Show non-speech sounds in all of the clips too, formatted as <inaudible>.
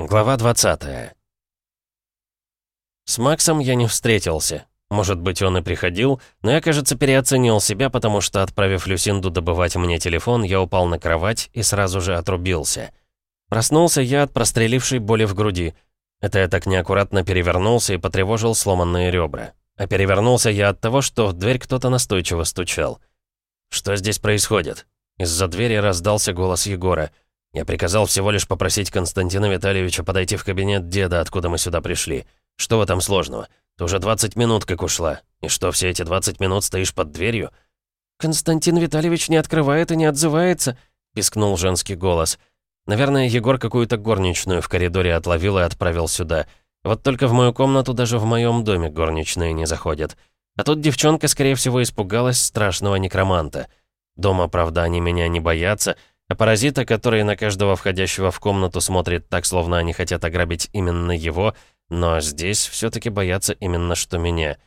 Глава 20 С Максом я не встретился. Может быть, он и приходил, но я, кажется, переоценил себя, потому что, отправив Люсинду добывать мне телефон, я упал на кровать и сразу же отрубился. Проснулся я от прострелившей боли в груди. Это я так неаккуратно перевернулся и потревожил сломанные ребра. А перевернулся я от того, что в дверь кто-то настойчиво стучал. «Что здесь происходит?» Из-за двери раздался голос Егора — я приказал всего лишь попросить Константина Витальевича подойти в кабинет деда, откуда мы сюда пришли. Что в этом сложного? Ты уже 20 минут как ушла. И что, все эти 20 минут стоишь под дверью?» «Константин Витальевич не открывает и не отзывается», — пискнул женский голос. Наверное, Егор какую-то горничную в коридоре отловил и отправил сюда. Вот только в мою комнату даже в моем доме горничные не заходят. А тут девчонка, скорее всего, испугалась страшного некроманта. Дома, правда, они меня не боятся, а паразита, который на каждого входящего в комнату смотрит так, словно они хотят ограбить именно его, но здесь все таки боятся именно что меня.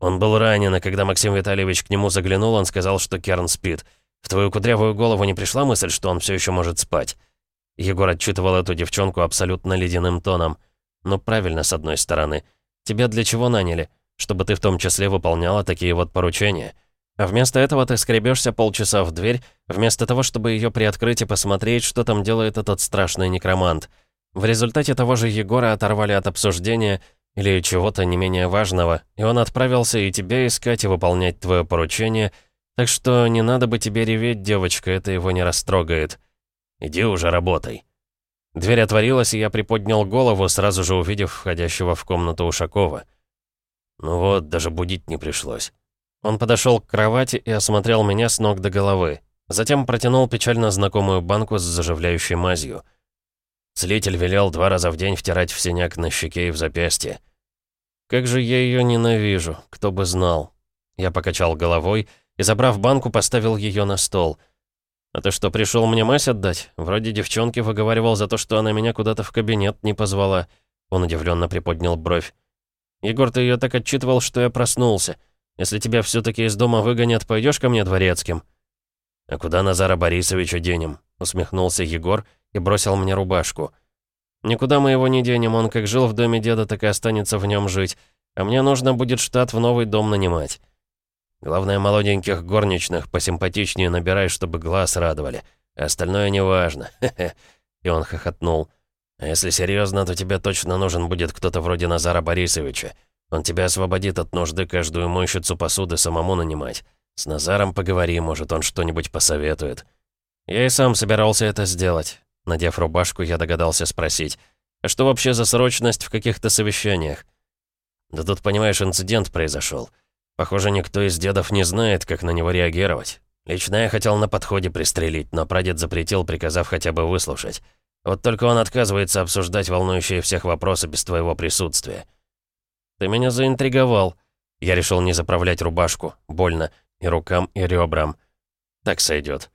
Он был ранен, и когда Максим Витальевич к нему заглянул, он сказал, что Керн спит. В твою кудрявую голову не пришла мысль, что он все еще может спать? Егор отчитывал эту девчонку абсолютно ледяным тоном. Ну, правильно, с одной стороны. Тебя для чего наняли? Чтобы ты в том числе выполняла такие вот поручения. А вместо этого ты скребешься полчаса в дверь, вместо того, чтобы ее приоткрыть и посмотреть, что там делает этот страшный некромант. В результате того же Егора оторвали от обсуждения или чего-то не менее важного, и он отправился и тебя искать, и выполнять твое поручение, так что не надо бы тебе реветь, девочка, это его не растрогает. Иди уже работай. Дверь отворилась, и я приподнял голову, сразу же увидев входящего в комнату Ушакова. Ну вот, даже будить не пришлось. Он подошел к кровати и осмотрел меня с ног до головы. Затем протянул печально знакомую банку с заживляющей мазью. Целитель велел два раза в день втирать в синяк на щеке и в запястье. «Как же я ее ненавижу, кто бы знал». Я покачал головой и, забрав банку, поставил ее на стол. «А ты что, пришел мне мазь отдать? Вроде девчонки выговаривал за то, что она меня куда-то в кабинет не позвала». Он удивленно приподнял бровь. «Егор, ты ее так отчитывал, что я проснулся. Если тебя все-таки из дома выгонят, пойдешь ко мне дворецким?» «А куда Назара Борисовича денем?» — усмехнулся Егор и бросил мне рубашку. «Никуда мы его не денем, он как жил в доме деда, так и останется в нем жить. А мне нужно будет штат в новый дом нанимать. Главное, молоденьких горничных посимпатичнее набирай, чтобы глаз радовали. А остальное неважно. <laughs> Хе-хе». И он хохотнул. «А если серьезно, то тебе точно нужен будет кто-то вроде Назара Борисовича. Он тебя освободит от нужды каждую мойщицу посуды самому нанимать. С Назаром поговори, может, он что-нибудь посоветует. Я и сам собирался это сделать. Надев рубашку, я догадался спросить. А что вообще за срочность в каких-то совещаниях? Да тут, понимаешь, инцидент произошел. Похоже, никто из дедов не знает, как на него реагировать. Лично я хотел на подходе пристрелить, но прадед запретил, приказав хотя бы выслушать. Вот только он отказывается обсуждать волнующие всех вопросы без твоего присутствия. «Ты меня заинтриговал». Я решил не заправлять рубашку. Больно. И рукам, и ребрам. Так сойдет.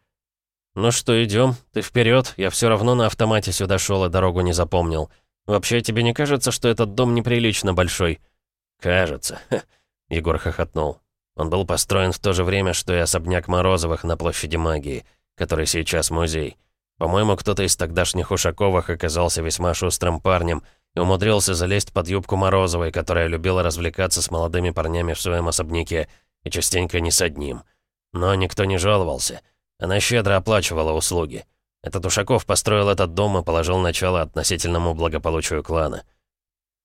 «Ну что, идем? Ты вперед. Я все равно на автомате сюда шел и дорогу не запомнил. Вообще, тебе не кажется, что этот дом неприлично большой?» «Кажется», — Егор хохотнул. Он был построен в то же время, что и особняк Морозовых на площади магии, который сейчас музей. По-моему, кто-то из тогдашних Ушаковых оказался весьма шустрым парнем — и умудрился залезть под юбку Морозовой, которая любила развлекаться с молодыми парнями в своем особняке, и частенько не с одним. Но никто не жаловался. Она щедро оплачивала услуги. Этот Ушаков построил этот дом и положил начало относительному благополучию клана.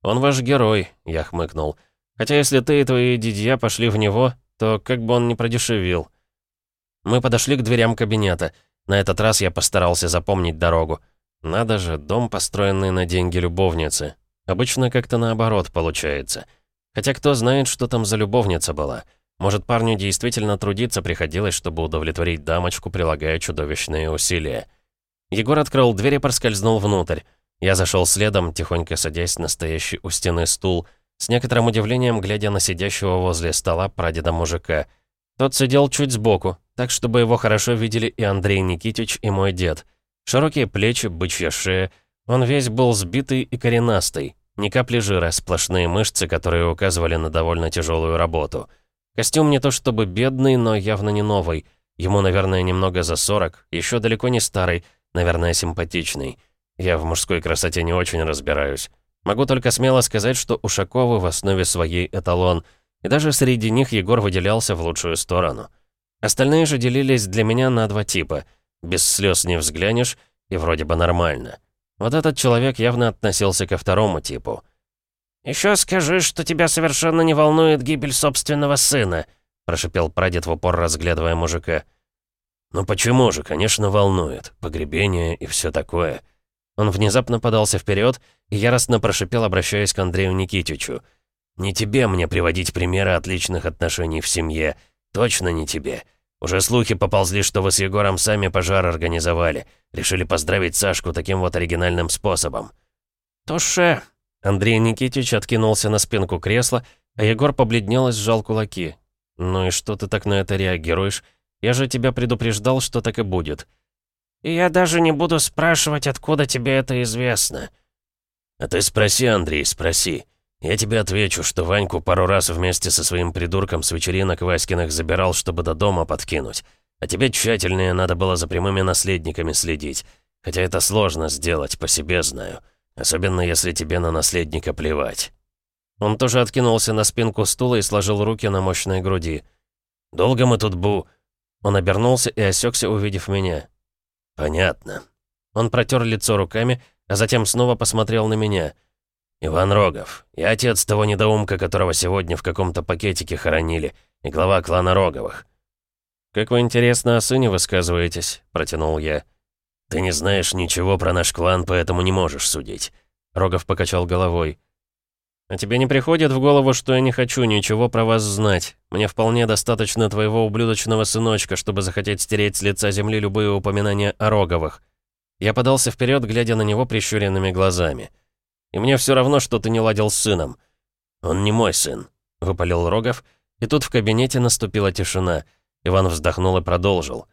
«Он ваш герой», — я хмыкнул. «Хотя если ты и твои дядья пошли в него, то как бы он не продешевил». Мы подошли к дверям кабинета. На этот раз я постарался запомнить дорогу. Надо же, дом, построенный на деньги любовницы. Обычно как-то наоборот получается. Хотя кто знает, что там за любовница была. Может, парню действительно трудиться приходилось, чтобы удовлетворить дамочку, прилагая чудовищные усилия. Егор открыл дверь и проскользнул внутрь. Я зашел следом, тихонько садясь на стоящий у стены стул, с некоторым удивлением глядя на сидящего возле стола прадеда мужика. Тот сидел чуть сбоку, так, чтобы его хорошо видели и Андрей Никитич, и мой дед — Широкие плечи, бычья шея. Он весь был сбитый и коренастый. Ни капли жира, сплошные мышцы, которые указывали на довольно тяжелую работу. Костюм не то чтобы бедный, но явно не новый. Ему, наверное, немного за 40, еще далеко не старый, наверное, симпатичный. Я в мужской красоте не очень разбираюсь. Могу только смело сказать, что Ушаковы в основе своей эталон, и даже среди них Егор выделялся в лучшую сторону. Остальные же делились для меня на два типа. Без слез не взглянешь, и вроде бы нормально. Вот этот человек явно относился ко второму типу. «Еще скажи, что тебя совершенно не волнует гибель собственного сына», прошипел прадед в упор, разглядывая мужика. «Ну почему же? Конечно, волнует. Погребение и все такое». Он внезапно подался вперед и яростно прошипел, обращаясь к Андрею Никитичу. «Не тебе мне приводить примеры отличных отношений в семье. Точно не тебе. Уже слухи поползли, что вы с Егором сами пожар организовали. Решили поздравить Сашку таким вот оригинальным способом». «Туше!» Андрей Никитич откинулся на спинку кресла, а Егор побледнел и сжал кулаки. «Ну и что ты так на это реагируешь? Я же тебя предупреждал, что так и будет». «И я даже не буду спрашивать, откуда тебе это известно». «А ты спроси, Андрей, спроси. Я тебе отвечу, что Ваньку пару раз вместе со своим придурком с вечеринок Васькиных забирал, чтобы до дома подкинуть. А тебе тщательнее надо было за прямыми наследниками следить. Хотя это сложно сделать, по себе знаю. Особенно если тебе на наследника плевать». Он тоже откинулся на спинку стула и сложил руки на мощной груди. «Долго мы тут бу...» Он обернулся и осекся, увидев меня. «Понятно». Он протер лицо руками, а затем снова посмотрел на меня. «Иван Рогов, я отец того недоумка, которого сегодня в каком-то пакетике хоронили, и глава клана Роговых». «Как вы интересно о сыне высказываетесь», — протянул я. «Ты не знаешь ничего про наш клан, поэтому не можешь судить». Рогов покачал головой. «А тебе не приходит в голову, что я не хочу ничего про вас знать? Мне вполне достаточно твоего ублюдочного сыночка, чтобы захотеть стереть с лица земли любые упоминания о Роговых». Я подался вперед, глядя на него прищуренными глазами. «И мне все равно, что ты не ладил с сыном». «Он не мой сын», — выпалил Рогов, и тут в кабинете наступила тишина. Иван вздохнул и продолжил.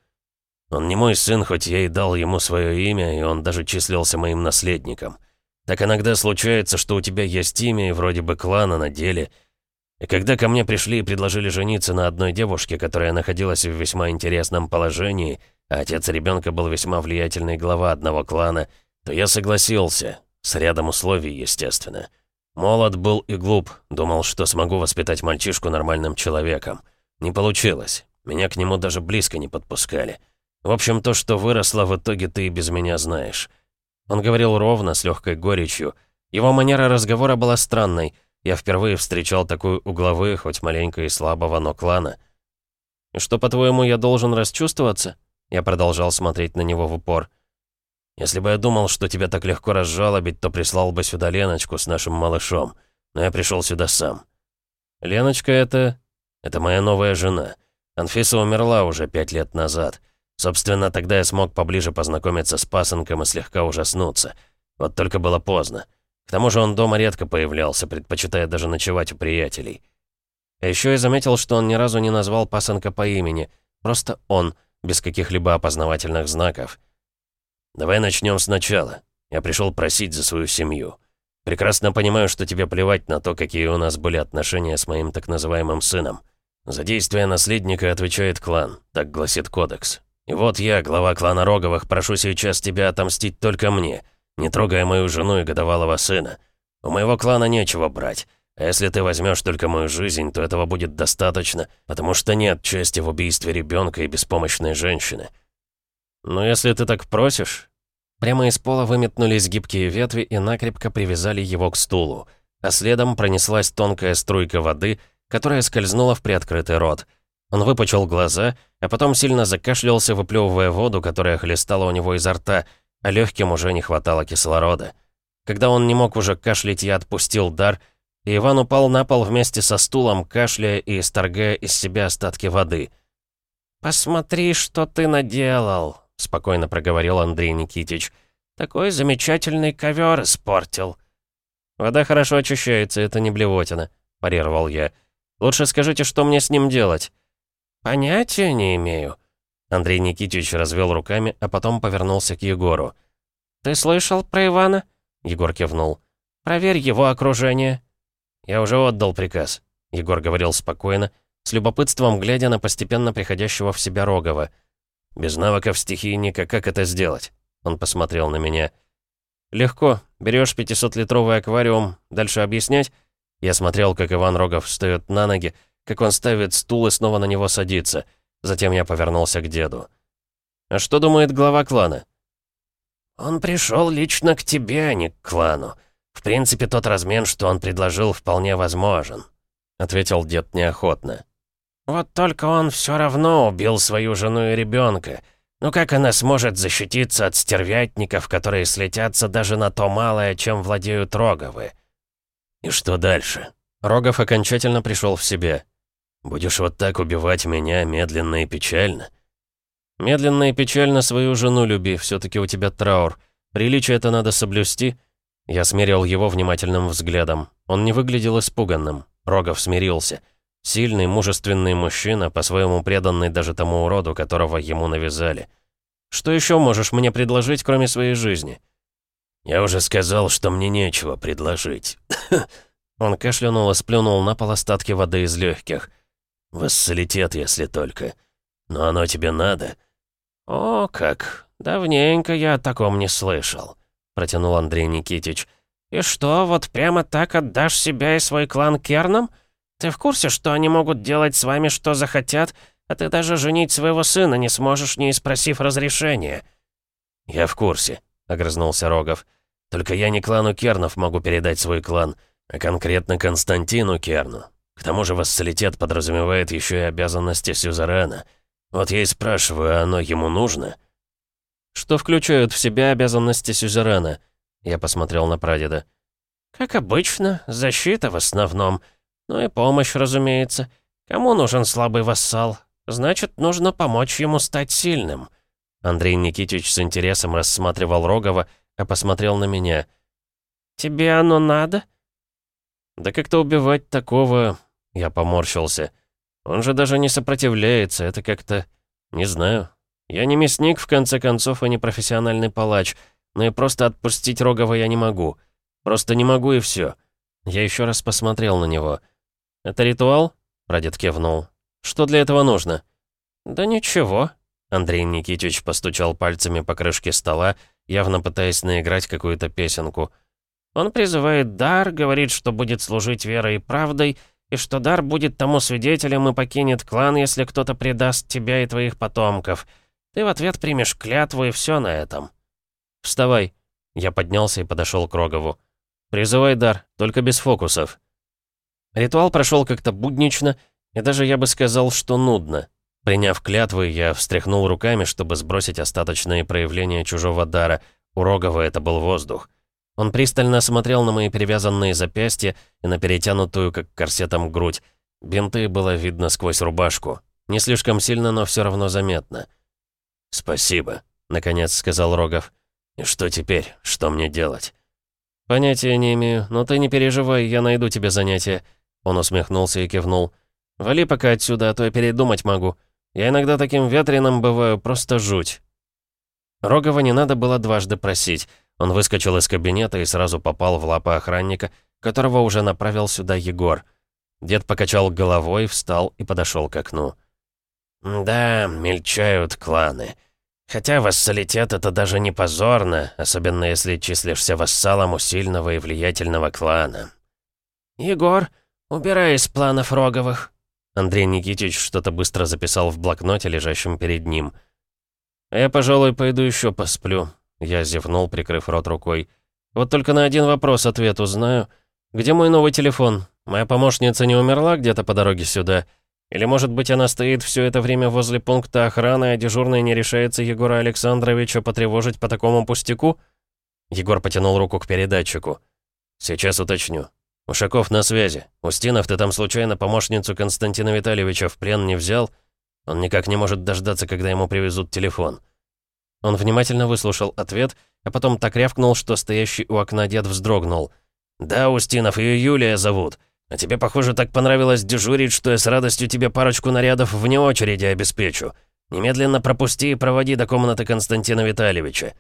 «Он не мой сын, хоть я и дал ему свое имя, и он даже числился моим наследником». Так иногда случается, что у тебя есть имя и вроде бы клана на деле. И когда ко мне пришли и предложили жениться на одной девушке, которая находилась в весьма интересном положении, а отец ребенка был весьма влиятельный глава одного клана, то я согласился, с рядом условий, естественно. Молод был и глуп, думал, что смогу воспитать мальчишку нормальным человеком. Не получилось, меня к нему даже близко не подпускали. В общем, то, что выросло, в итоге ты и без меня знаешь. Он говорил ровно, с легкой горечью. Его манера разговора была странной. Я впервые встречал такую у главы, хоть маленько и слабого, но клана. «И что, по-твоему, я должен расчувствоваться?» Я продолжал смотреть на него в упор. «Если бы я думал, что тебя так легко разжалобить, то прислал бы сюда Леночку с нашим малышом. Но я пришел сюда сам». «Леночка — это...» «Это моя новая жена. Анфиса умерла уже пять лет назад». Собственно, тогда я смог поближе познакомиться с пасынком и слегка ужаснуться. Вот только было поздно. К тому же он дома редко появлялся, предпочитая даже ночевать у приятелей. А еще я заметил, что он ни разу не назвал пасынка по имени. Просто он, без каких-либо опознавательных знаков. «Давай начнем сначала. Я пришел просить за свою семью. Прекрасно понимаю, что тебе плевать на то, какие у нас были отношения с моим так называемым сыном. За действия наследника отвечает клан, так гласит кодекс. И вот я, глава клана Роговых, прошу сейчас тебя отомстить только мне, не трогая мою жену и годовалого сына. У моего клана нечего брать. А если ты возьмешь только мою жизнь, то этого будет достаточно, потому что нет чести в убийстве ребенка и беспомощной женщины. Но если ты так просишь... Прямо из пола выметнулись гибкие ветви и накрепко привязали его к стулу, а следом пронеслась тонкая струйка воды, которая скользнула в приоткрытый рот — он выпучил глаза, а потом сильно закашлялся, выплевывая воду, которая хлестала у него изо рта, а легким уже не хватало кислорода. Когда он не мог уже кашлять, я отпустил дар, и Иван упал на пол вместе со стулом, кашляя и исторгая из себя остатки воды. «Посмотри, что ты наделал», — спокойно проговорил Андрей Никитич. «Такой замечательный ковер испортил». «Вода хорошо очищается, это не блевотина», — парировал я. «Лучше скажите, что мне с ним делать?» «Понятия не имею». Андрей Никитич развел руками, а потом повернулся к Егору. «Ты слышал про Ивана?» Егор кивнул. «Проверь его окружение». «Я уже отдал приказ», — Егор говорил спокойно, с любопытством глядя на постепенно приходящего в себя Рогова. «Без навыков стихийника как это сделать?» Он посмотрел на меня. «Легко. Берешь 500-литровый аквариум. Дальше объяснять?» Я смотрел, как Иван Рогов встает на ноги, как он ставит стул и снова на него садится. Затем я повернулся к деду. «А что думает глава клана?» «Он пришел лично к тебе, а не к клану. В принципе, тот размен, что он предложил, вполне возможен», — ответил дед неохотно. «Вот только он все равно убил свою жену и ребенка. Ну как она сможет защититься от стервятников, которые слетятся даже на то малое, чем владеют Роговы?» «И что дальше?» Рогов окончательно пришел в себя. «Будешь вот так убивать меня медленно и печально?» «Медленно и печально свою жену люби, все таки у тебя траур. Приличие это надо соблюсти». Я смерил его внимательным взглядом. Он не выглядел испуганным. Рогов смирился. Сильный, мужественный мужчина, по-своему преданный даже тому уроду, которого ему навязали. «Что еще можешь мне предложить, кроме своей жизни?» «Я уже сказал, что мне нечего предложить». <coughs> Он кашлянул и сплюнул на пол остатки воды из легких. «Вассалитет, если только. Но оно тебе надо?» «О, как! Давненько я о таком не слышал», — протянул Андрей Никитич. «И что, вот прямо так отдашь себя и свой клан Кернам? Ты в курсе, что они могут делать с вами что захотят, а ты даже женить своего сына не сможешь, не спросив разрешения?» «Я в курсе», — огрызнулся Рогов. «Только я не клану Кернов могу передать свой клан, а конкретно Константину Керну. К тому же вассалитет подразумевает еще и обязанности Сюзерена». Вот я и спрашиваю, оно ему нужно? Что включают в себя обязанности сюзерена? Я посмотрел на прадеда. Как обычно, защита в основном. Ну и помощь, разумеется. Кому нужен слабый вассал? Значит, нужно помочь ему стать сильным. Андрей Никитич с интересом рассматривал Рогова, а посмотрел на меня. «Тебе оно надо?» «Да как-то убивать такого...» Я поморщился. Он же даже не сопротивляется, это как-то... Не знаю. Я не мясник, в конце концов, и не профессиональный палач, но и просто отпустить Рогова я не могу. Просто не могу и все. Я еще раз посмотрел на него. «Это ритуал?» — прадед кивнул. «Что для этого нужно?» «Да ничего». Андрей Никитич постучал пальцами по крышке стола, явно пытаясь наиграть какую-то песенку. «Он призывает дар, говорит, что будет служить верой и правдой, и что дар будет тому свидетелем и покинет клан, если кто-то предаст тебя и твоих потомков. Ты в ответ примешь клятву, и все на этом. Вставай. Я поднялся и подошел к Рогову. Призывай дар, только без фокусов. Ритуал прошел как-то буднично, и даже я бы сказал, что нудно. Приняв клятвы, я встряхнул руками, чтобы сбросить остаточные проявления чужого дара. У Рогова это был воздух. Он пристально смотрел на мои перевязанные запястья и на перетянутую, как корсетом, грудь. Бинты было видно сквозь рубашку. Не слишком сильно, но все равно заметно. «Спасибо», — наконец сказал Рогов. «И что теперь? Что мне делать?» «Понятия не имею, но ты не переживай, я найду тебе занятие». Он усмехнулся и кивнул. «Вали пока отсюда, а то я передумать могу. Я иногда таким ветреным бываю, просто жуть». Рогова не надо было дважды просить. Он выскочил из кабинета и сразу попал в лапы охранника, которого уже направил сюда Егор. Дед покачал головой, встал и подошел к окну. «Да, мельчают кланы. Хотя вассалитет — это даже не позорно, особенно если числишься вассалом у сильного и влиятельного клана». «Егор, убирай из планов Роговых». Андрей Никитич что-то быстро записал в блокноте, лежащем перед ним. «Я, пожалуй, пойду еще посплю. Я зевнул, прикрыв рот рукой. «Вот только на один вопрос ответ узнаю. Где мой новый телефон? Моя помощница не умерла где-то по дороге сюда? Или, может быть, она стоит все это время возле пункта охраны, а дежурный не решается Егора Александровича потревожить по такому пустяку?» Егор потянул руку к передатчику. «Сейчас уточню. Ушаков на связи. Устинов, ты там случайно помощницу Константина Витальевича в плен не взял? Он никак не может дождаться, когда ему привезут телефон». Он внимательно выслушал ответ, а потом так рявкнул, что стоящий у окна дед вздрогнул. «Да, Устинов, ее Юлия зовут. А тебе, похоже, так понравилось дежурить, что я с радостью тебе парочку нарядов вне очереди обеспечу. Немедленно пропусти и проводи до комнаты Константина Витальевича».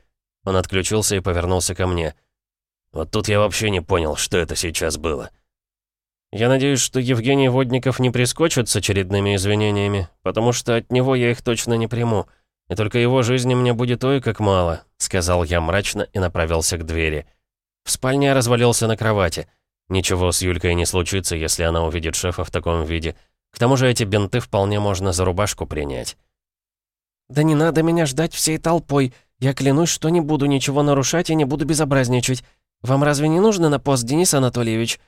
Он отключился и повернулся ко мне. Вот тут я вообще не понял, что это сейчас было. Я надеюсь, что Евгений Водников не прискочит с очередными извинениями, потому что от него я их точно не приму. И только его жизни мне будет ой как мало», — сказал я мрачно и направился к двери. В спальне я развалился на кровати. Ничего с Юлькой не случится, если она увидит шефа в таком виде. К тому же эти бинты вполне можно за рубашку принять. «Да не надо меня ждать всей толпой. Я клянусь, что не буду ничего нарушать и не буду безобразничать. Вам разве не нужно на пост, Денис Анатольевич?»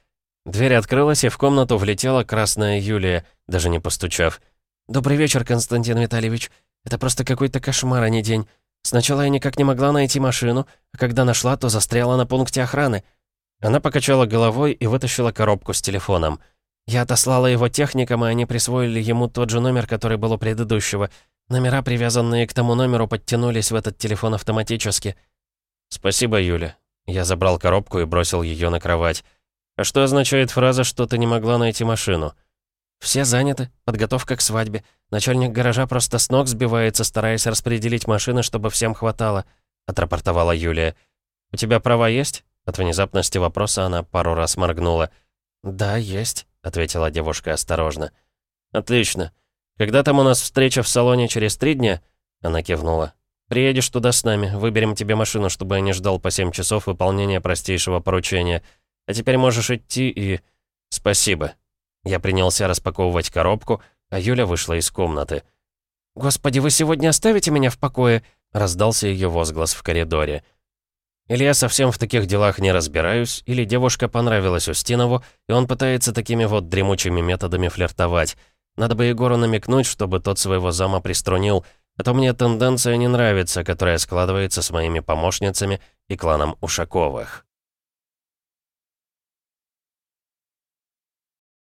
Дверь открылась, и в комнату влетела красная Юлия, даже не постучав. «Добрый вечер, Константин Витальевич. Это просто какой-то кошмар, а не день. Сначала я никак не могла найти машину, а когда нашла, то застряла на пункте охраны». Она покачала головой и вытащила коробку с телефоном. «Я отослала его техникам, и они присвоили ему тот же номер, который был у предыдущего. Номера, привязанные к тому номеру, подтянулись в этот телефон автоматически». «Спасибо, Юля». Я забрал коробку и бросил ее на кровать. «А что означает фраза, что ты не могла найти машину?» «Все заняты. Подготовка к свадьбе. Начальник гаража просто с ног сбивается, стараясь распределить машины, чтобы всем хватало», — отрапортовала Юлия. «У тебя права есть?» От внезапности вопроса она пару раз моргнула. «Да, есть», — ответила девушка осторожно. «Отлично. Когда там у нас встреча в салоне через три дня?» Она кивнула. «Приедешь туда с нами, выберем тебе машину, чтобы я не ждал по семь часов выполнения простейшего поручения». А теперь можешь идти и... Спасибо. Я принялся распаковывать коробку, а Юля вышла из комнаты. «Господи, вы сегодня оставите меня в покое?» Раздался ее возглас в коридоре. Или я совсем в таких делах не разбираюсь, или девушка понравилась Устинову, и он пытается такими вот дремучими методами флиртовать. Надо бы Егору намекнуть, чтобы тот своего зама приструнил, а то мне тенденция не нравится, которая складывается с моими помощницами и кланом Ушаковых.